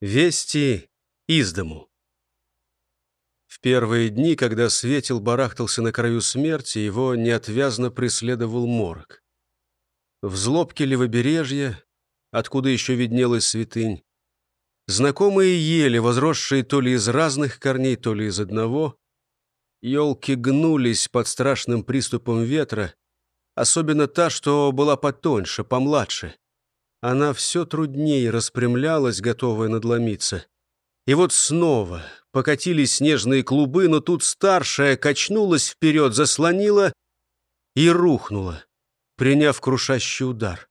Вести из дому. В первые дни, когда Светил барахтался на краю смерти, его неотвязно преследовал морок. В злобке левобережья, откуда еще виднелась святынь, знакомые ели, возросшие то ли из разных корней, то ли из одного, елки гнулись под страшным приступом ветра, особенно та, что была потоньше, помладше. Она все труднее распрямлялась, готовая надломиться. И вот снова покатились снежные клубы, но тут старшая качнулась вперед, заслонила и рухнула, приняв крушащий удар.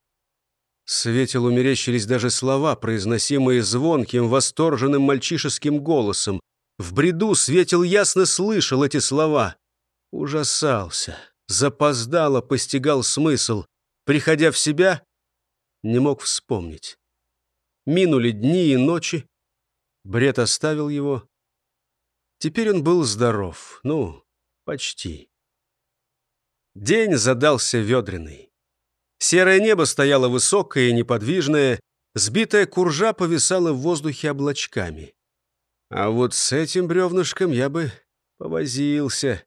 Светилу мерещились даже слова, произносимые звонким, восторженным мальчишеским голосом. В бреду Светил ясно слышал эти слова. Ужасался, запоздало постигал смысл. Приходя в себя, не мог вспомнить. Минули дни и ночи. Бред оставил его. Теперь он был здоров. Ну, почти. День задался ведреный. Серое небо стояло высокое и неподвижное, сбитая куржа повисала в воздухе облачками. А вот с этим бревнышком я бы повозился.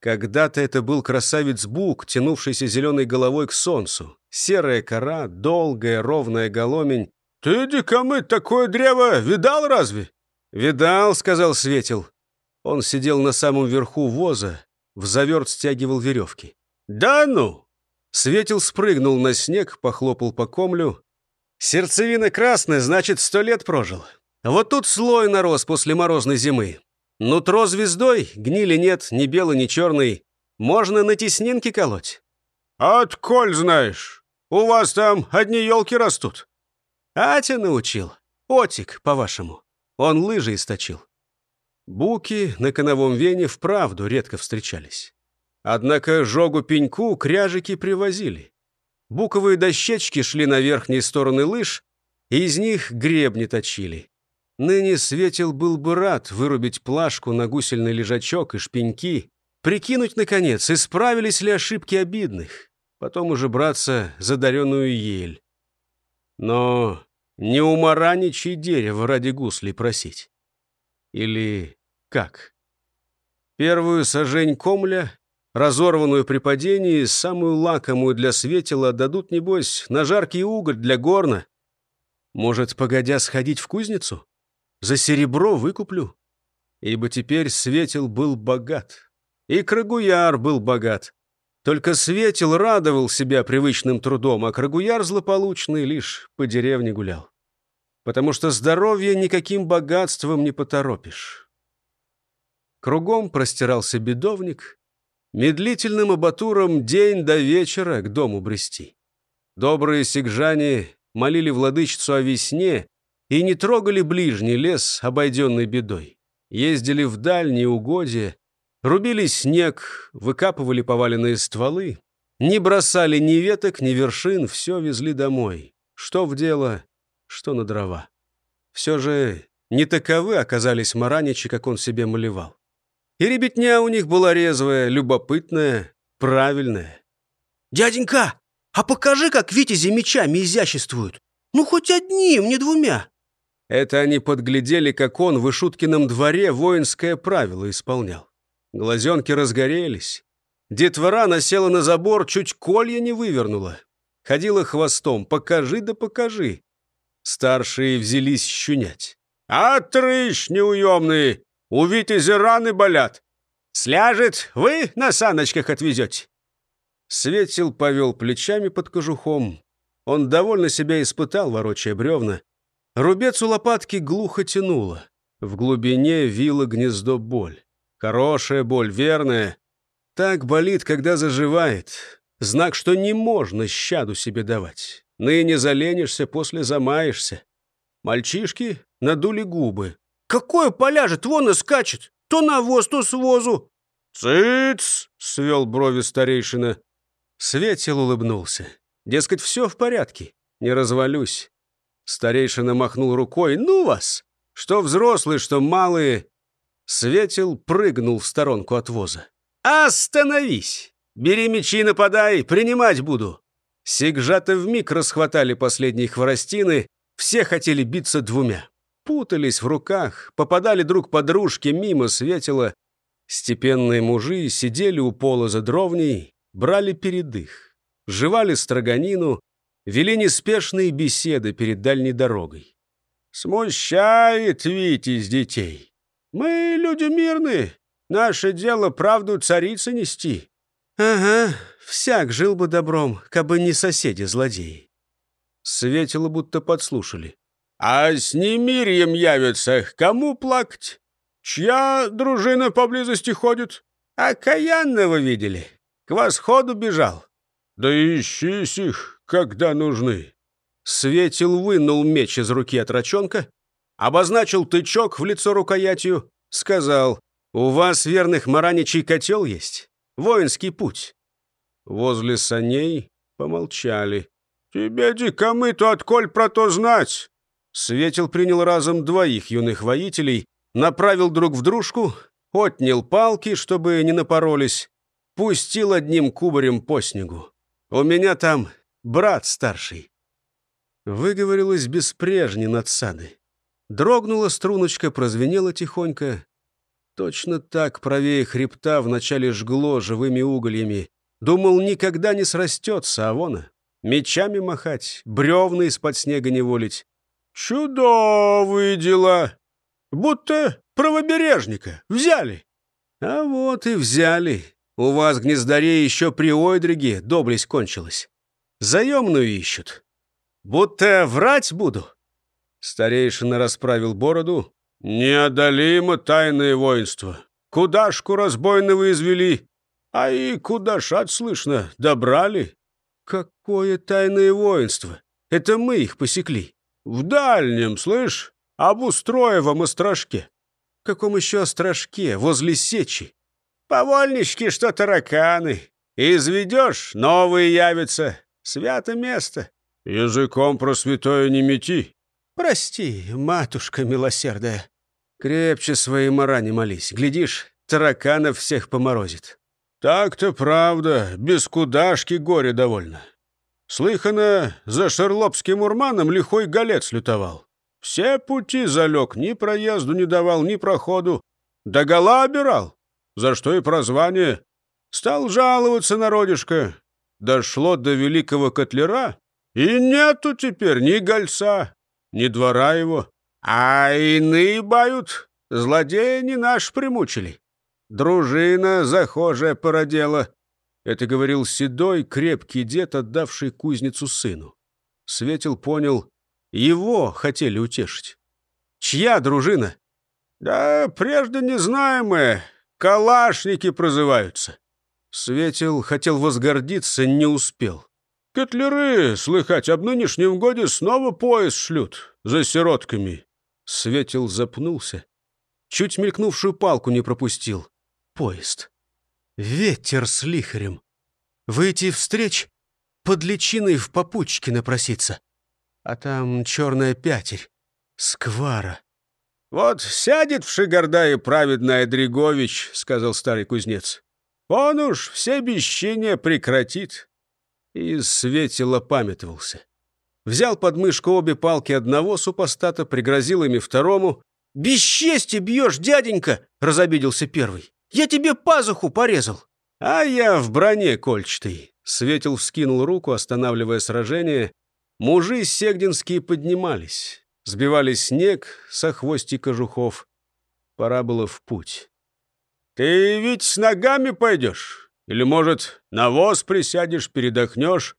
Когда-то это был красавец Бук, тянувшийся зеленой головой к солнцу. Серая кора, долгая, ровная голомень. «Ты, дикомыт, такое древо видал разве?» «Видал», — сказал Светил. Он сидел на самом верху воза, в заверт стягивал веревки. «Да ну!» Светил спрыгнул на снег, похлопал по комлю. «Сердцевина красная, значит, сто лет прожил. Вот тут слой нарос после морозной зимы. Нутро звездой, гнили нет, ни белый, ни черный. Можно на теснинки колоть». «Отколь знаешь? У вас там одни елки растут». «Атя научил. Отик, по-вашему. Он лыжи источил». Буки на коновом вене вправду редко встречались. Однако жогу пеньку кряжики привозили. Буковые дощечки шли на верхние стороны лыж, и из них гребни точили. Ныне Светил был бы рад вырубить плашку на гусельный лежачок и шпеньки, прикинуть, наконец, исправились ли ошибки обидных, потом уже браться за даренную ель. Но не у мараничьей дерева ради гуслей просить. Или как? Первую сажень комля, разорванную при падении, самую лакомую для светила, дадут, небось, на жаркий уголь для горна. Может, погодя сходить в кузницу? За серебро выкуплю. Ибо теперь Светил был богат. И Крагуяр был богат. Только Светил радовал себя привычным трудом, а Крагуяр злополучный лишь по деревне гулял. Потому что здоровье никаким богатством не поторопишь. Кругом простирался бедовник. Медлительным абатуром день до вечера к дому брести. Добрые сигжане молили владычицу о весне, и не трогали ближний лес, обойденный бедой. Ездили в дальние угодья, рубили снег, выкапывали поваленные стволы, не бросали ни веток, ни вершин, все везли домой. Что в дело, что на дрова. Все же не таковы оказались мараничи, как он себе малевал. И ребятня у них была резвая, любопытная, правильная. «Дяденька, а покажи, как витязи мечами изяществуют. Ну, хоть одним, не двумя». Это они подглядели, как он в Ишуткином дворе воинское правило исполнял. Глазенки разгорелись. Детвора насела на забор, чуть колья не вывернула. Ходила хвостом. «Покажи да покажи». Старшие взялись щунять. «А трыщ неуемные! У витязи раны болят! Сляжет, вы на саночках отвезете!» Светил повел плечами под кожухом. Он довольно себя испытал, ворочая бревна. Рубец у лопатки глухо тянуло. В глубине вило гнездо боль. Хорошая боль, верная. Так болит, когда заживает. Знак, что не можно щаду себе давать. Ныне заленишься, после замаешься. Мальчишки надули губы. «Какое поляжет, вон и скачет! То на воз, то с возу!» «Цыц!» — свел брови старейшина. Светил улыбнулся. Дескать, все в порядке, не развалюсь. Старейшина махнул рукой. «Ну вас! Что взрослые, что малые!» Светил прыгнул в сторонку от воза. «Остановись! Бери мечи нападай, принимать буду!» Сигжаты вмиг расхватали последние хворостины, все хотели биться двумя. путались в руках, попадали друг по дружке мимо светила. Степенные мужи сидели у пола за дровней, брали передых, жевали строганину, вели неспешные беседы перед дальней дорогой. «Смущает Витязь детей. Мы люди мирные, наше дело правду царицы нести». «Ага, всяк жил бы добром, кабы не соседи-злодеи». Светило будто подслушали. «А с немирьем явится, кому плакать? Чья дружина поблизости ходит? А Каянного видели? К восходу бежал. Да ищись их, когда нужны». Светил вынул меч из руки отрачонка, обозначил тычок в лицо рукоятью, сказал, «У вас, верных мараничий, котел есть? Воинский путь». Возле саней помолчали. «Тебе, дикомы-то, отколь про то знать?» Светил принял разом двоих юных воителей, направил друг в дружку, отнял палки, чтобы не напоролись, пустил одним кубарем по снегу. «У меня там брат старший». Выговорилась без прежней надсады. Дрогнула струночка, прозвенела тихонько. Точно так правее хребта вначале жгло живыми угольями. Думал, никогда не срастется, а вон, мечами махать, бревна из-под снега не волить. Чудовые дела! Будто правобережника взяли. А вот и взяли. У вас, гнездаре, еще при Ойдриге доблесть кончилась. Заемную ищут. Будто врать буду. Старейшина расправил бороду. Неодолимо тайное воинство. Кудашку разбойного извели, а и кудашат, слышно, добрали. Какое тайное воинство? Это мы их посекли. В дальнем, слышь, об Устроевом острожке. Каком еще острожке? Возле сечи. Повольнички, что тараканы. Изведешь, новые явятся. Свято место. Языком про святое не мети. Прости, матушка милосердная. Крепче своей марани молись. Глядишь, тараканов всех поморозит. Так-то правда, без кудашки горе довольно. Слыхано, за шерлопским урманом лихой голец лютовал. Все пути залег, ни проезду не давал, ни проходу. Догола обирал, за что и прозвание. Стал жаловаться народишко. Дошло до великого котлера, и нету теперь ни гольца, ни двора его. А иные бают, злодеи не наш примучили. Дружина захожая породела. Это говорил седой, крепкий дед, отдавший кузницу сыну. Светил понял, его хотели утешить. «Чья дружина?» «Да прежде не знаем мы. Калашники прозываются». Светил хотел возгордиться, не успел. «Котлеры, слыхать, об нынешнем годе снова пояс шлют за сиротками». Светил запнулся. Чуть мелькнувшую палку не пропустил. Поезд. Ветер с лихарем. Выйти встреч, под личиной в попутчике напроситься. А там черная пятерь, сквара. «Вот сядет в Шигардае праведный Дригович», — сказал старый кузнец. «Он уж все бесчения прекратит». И светило памятовался. Взял под мышку обе палки одного супостата, пригрозил ими второму. «Бесчестье бьешь, дяденька!» — разобиделся первый. Я тебе пазуху порезал!» «А я в броне кольчатой!» Светил вскинул руку, останавливая сражение. Мужи сегдинские поднимались. Сбивали снег со хвости кожухов. Пора было в путь. «Ты ведь с ногами пойдешь? Или, может, на воз присядешь, передохнешь?»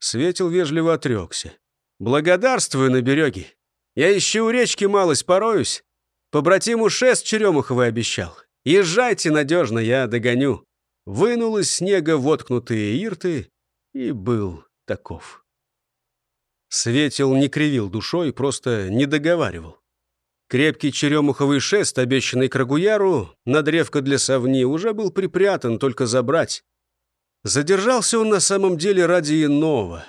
Светил вежливо отрекся. «Благодарствую на береге. Я еще у речки малость пороюсь. Побратиму шест Черемуховый обещал. Езжайте надежно, я догоню. Вынул из снега воткнутые ирты и был таков. Светил не кривил душой, просто не договаривал. Крепкий черемуховый шест, обещанный Крагуяру, на древко для совни, уже был припрятан, только забрать. Задержался он на самом деле ради иного.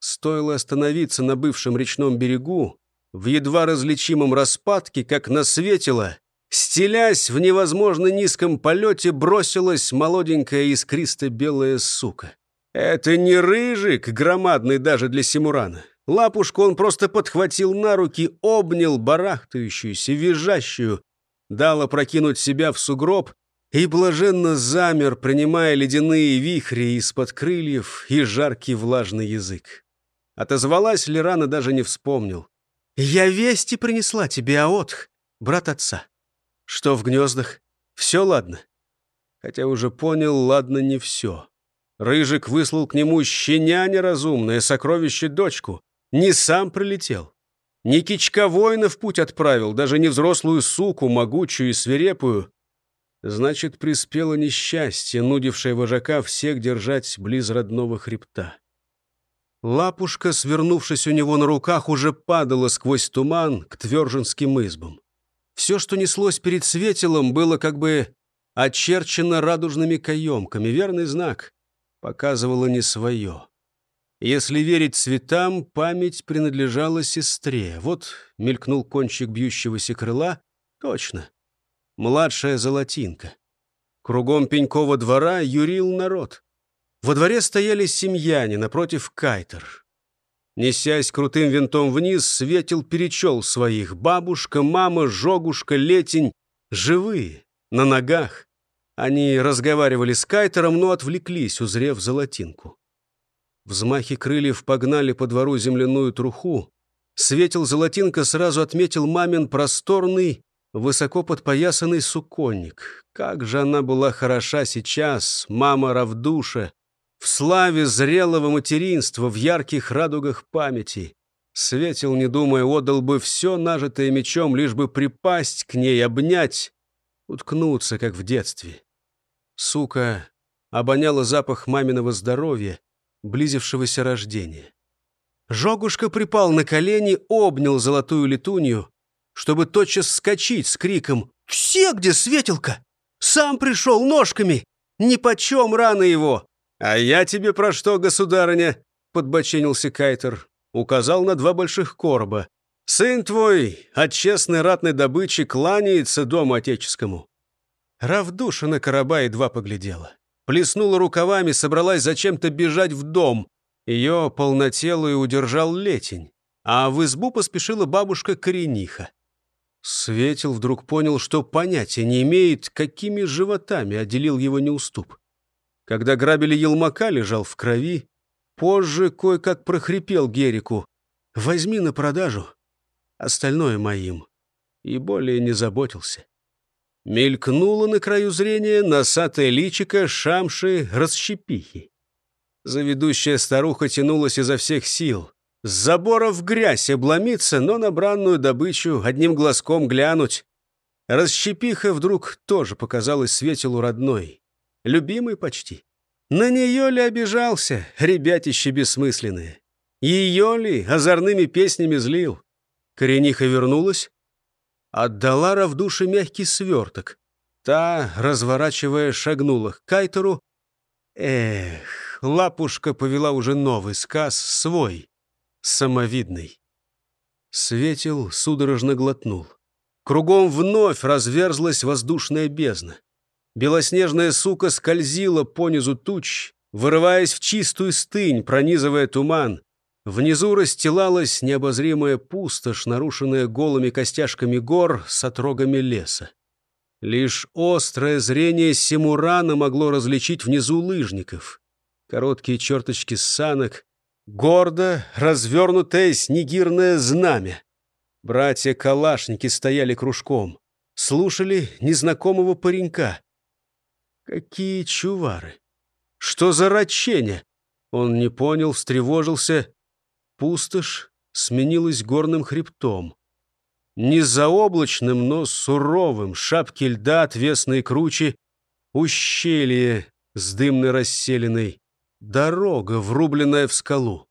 Стоило остановиться на бывшем речном берегу, в едва различимом распадке, как насветило, Стелясь в невозможно низком полете, бросилась молоденькая искристо-белая сука. Это не рыжик, громадный даже для Симурана. Лапушку он просто подхватил на руки, обнял барахтающуюся, визжащую, дал опрокинуть себя в сугроб и блаженно замер, принимая ледяные вихри из-под крыльев и жаркий влажный язык. Отозвалась ли рана, даже не вспомнил. «Я вести принесла тебе, Аотх, брат отца. Что в гнездах? Все ладно?» Хотя уже понял, ладно не все. Рыжик выслал к нему щеня неразумное, сокровище дочку. Не сам прилетел. Не кичка воина в путь отправил, даже не взрослую суку, могучую и свирепую. Значит, приспело несчастье, нудившее вожака всех держать близ родного хребта. Лапушка, свернувшись у него на руках, уже падала сквозь туман к Тверженским избам. Все, что неслось перед светилом, было как бы очерчено радужными каемками, верный знак. Показывало не свое. Если верить цветам, память принадлежала сестре. Вот мелькнул кончик бьющегося крыла. Точно. Младшая золотинка. Кругом Пенькова двора юрил народ. Во дворе стояли семьяне, напротив кайтер. Несясь крутым винтом вниз, светил перечел своих. Бабушка, мама, жогушка, летень. Живые, на ногах. Они разговаривали с кайтером, но отвлеклись, узрев золотинку. Взмахи крыльев погнали по двору земляную труху. Светил золотинка сразу отметил мамин просторный, высоко подпоясанный суконник. Как же она была хороша сейчас, мама Равдуша, в славе зрелого материнства, в ярких радугах памяти. Светил, не думая, отдал бы все, нажитое мечом, лишь бы припасть к ней, обнять, уткнуться, как в детстве. Сука обоняла запах маминого здоровья, близившегося рождения. Жогушка припал на колени, обнял золотую летунью, чтобы тотчас вскочить с криком «Все, где светилка! Сам пришел ножками! Нипочем рано его!» «А я тебе про что, государыня?» — подбоченился Кайтер. Указал на два больших короба. «Сын твой от честной ратной добычи кланяется дому отеческому». Равдуша на короба едва поглядела. Плеснула рукавами, собралась зачем-то бежать в дом. Ее полнотелую удержал летень. А в избу поспешила бабушка Корениха. Светил вдруг понял, что понятия не имеет, какими животами отделил его неуступ. Когда грабили елмака, лежал в крови. Позже кое-как прохрипел Герику. «Возьми на продажу, остальное моим». И более не заботился. Мелькнуло на краю зрения носатое личико шамши расщепихи. Заведущая старуха тянулась изо всех сил. С забора в грязь обломиться, но на бранную добычу одним глазком глянуть. Расщепиха вдруг тоже показалась светилу родной любимый почти. На нее ли обижался, ребятище бессмысленные? Ее ли озорными песнями злил? Корениха вернулась, отдала Равдуше мягкий сверток. Та, разворачивая, шагнула к Кайтеру. Эх, лапушка повела уже новый сказ, свой, самовидный. Светил судорожно глотнул. Кругом вновь разверзлась воздушная бездна. Белоснежная сука скользила по низу туч, вырываясь в чистую стынь, пронизывая туман. Внизу расстилалась необозримая пустошь, нарушенная голыми костяшками гор с отрогами леса. Лишь острое зрение Симурана могло различить внизу лыжников. Короткие черточки санок, гордо развернутое снегирное знамя. Братья-калашники стояли кружком, слушали незнакомого паренька. Какие чувары! Что за рачение? Он не понял, встревожился. Пустошь сменилась горным хребтом. Не заоблачным, но суровым, шапки льда, отвесные кручи, ущелье с дымной расселенной, дорога, врубленная в скалу.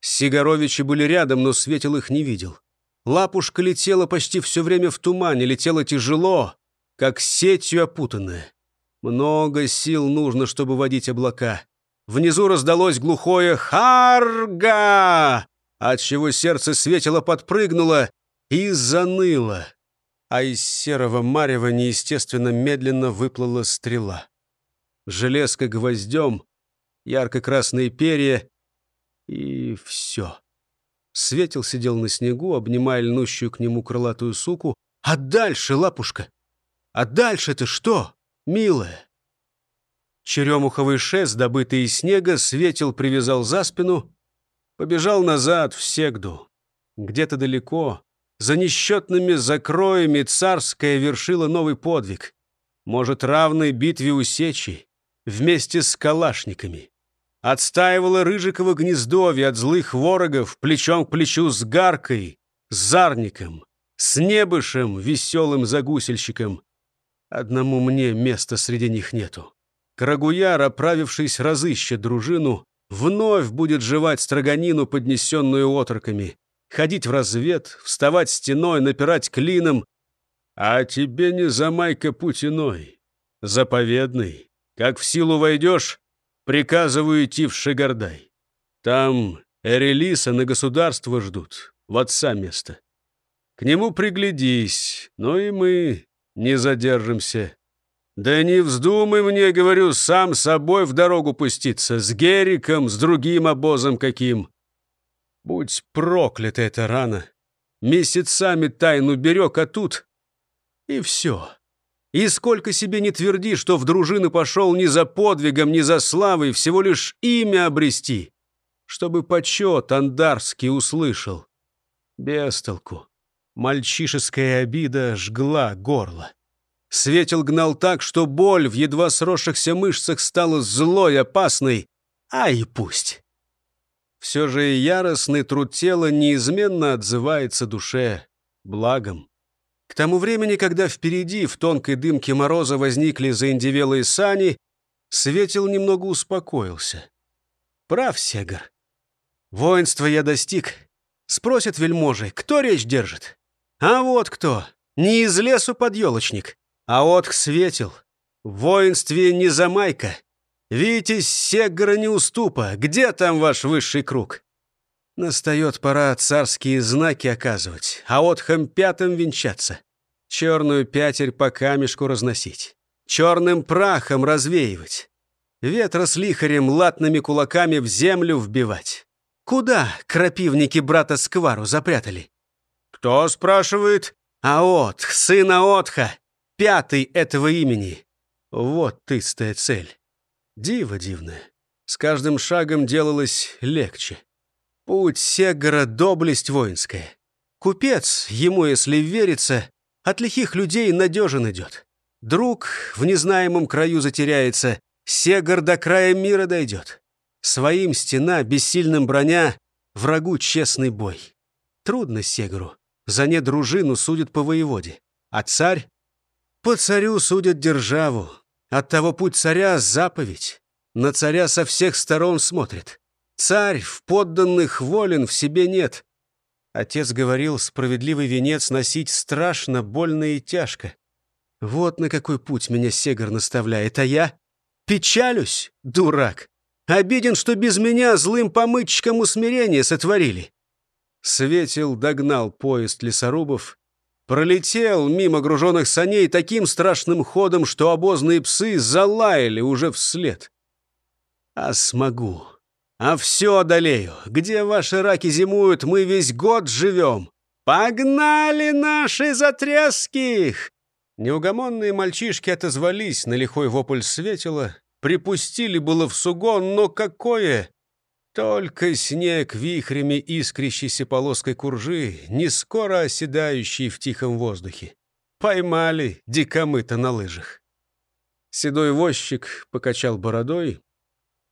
Сигаровичи были рядом, но Светил их не видел. Лапушка летела почти все время в тумане, летела тяжело, как сетью опутанная. Много сил нужно, чтобы водить облака. Внизу раздалось глухое «Харга!», отчего сердце светило подпрыгнуло и заныло. А из серого марева неестественно медленно выплыла стрела. Железка гвоздем, ярко-красные перья и все. Светил сидел на снегу, обнимая льнущую к нему крылатую суку. «А дальше, лапушка? А дальше-то что, милая?» Черемуховый шест, добытый из снега, Светил привязал за спину, побежал назад в Сегду. Где-то далеко, за несчетными закроями, царская вершила новый подвиг. Может, равной битве у Сечи, вместе с калашниками отстаивала Рыжиково гнездовье от злых ворогов плечом к плечу с Гаркой, с Зарником, с Небышем, веселым загусельщиком. Одному мне места среди них нету. Крагуяр, оправившись, разыщет дружину, вновь будет жевать строганину, поднесенную отроками, ходить в развед, вставать стеной, напирать клином. А тебе не замайка путиной, заповедный. Как в силу войдешь, Приказываю идти в Шигардай. Там Эрелиса на государство ждут, в отца место. К нему приглядись, но и мы не задержимся. Да не вздумай мне, говорю, сам собой в дорогу пуститься, с Гериком, с другим обозом каким. Будь проклята эта рана. Месяцами тайну берег, а тут... И все. И сколько себе не тверди, что в дружину пошел не за подвигом, не за славой, всего лишь имя обрести, чтобы почет андарский услышал. Бестолку. Мальчишеская обида жгла горло. Светил гнал так, что боль в едва сросшихся мышцах стала злой, опасной. А и пусть. Все же яростный труд тела неизменно отзывается душе благом. К тому времени, когда впереди в тонкой дымке мороза возникли заиндевелые сани, Светил немного успокоился. Прав, Сегар. Воинство я достиг. Спросят вельможи, кто речь держит? А вот кто. Не из лесу подъелочник, а от Светил. В воинстве не замайка. Витязь Сегара не уступа. Где там ваш высший круг? Настает пора царские знаки оказывать, а отхом пятым венчаться. Черную пятерь по камешку разносить. Черным прахом развеивать. Ветра с лихарем латными кулаками в землю вбивать. Куда крапивники брата Сквару запрятали? Кто спрашивает? А Отх, сына Отха, пятый этого имени. Вот тыстая цель. Диво дивное. С каждым шагом делалось легче. Путь Сегора — доблесть воинская. Купец, ему, если верится, от лихих людей надежен идет. Друг в незнаемом краю затеряется, Сегор до края мира дойдет. Своим стена, бессильным броня, врагу честный бой. Трудно Сегору, за не дружину судят по воеводе. А царь? По царю судят державу. От того путь царя — заповедь. На царя со всех сторон смотрит. Царь в подданных волен в себе нет. Отец говорил, справедливый венец носить страшно, больно и тяжко. Вот на какой путь меня Сегар наставляет, а я печалюсь, дурак. Обиден, что без меня злым помычкам усмирение сотворили. Светил догнал поезд лесорубов, пролетел мимо груженных саней таким страшным ходом, что обозные псы залаяли уже вслед. А смогу. А все одолею. Где ваши раки зимуют, мы весь год живем. Погнали наши затреских!» Неугомонные мальчишки отозвались на лихой вопль светила, припустили было в сугон, но какое! Только снег вихрями искрящейся полоской куржи, не скоро оседающий в тихом воздухе. Поймали дикомыта на лыжах. Седой возчик покачал бородой.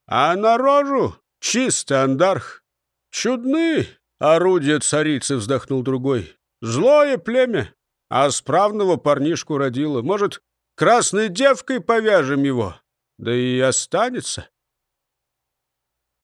«А на рожу Чистый андарх. Чудны орудия царицы, вздохнул другой. Злое племя, а справного парнишку родило. Может, красной девкой повяжем его? Да и останется.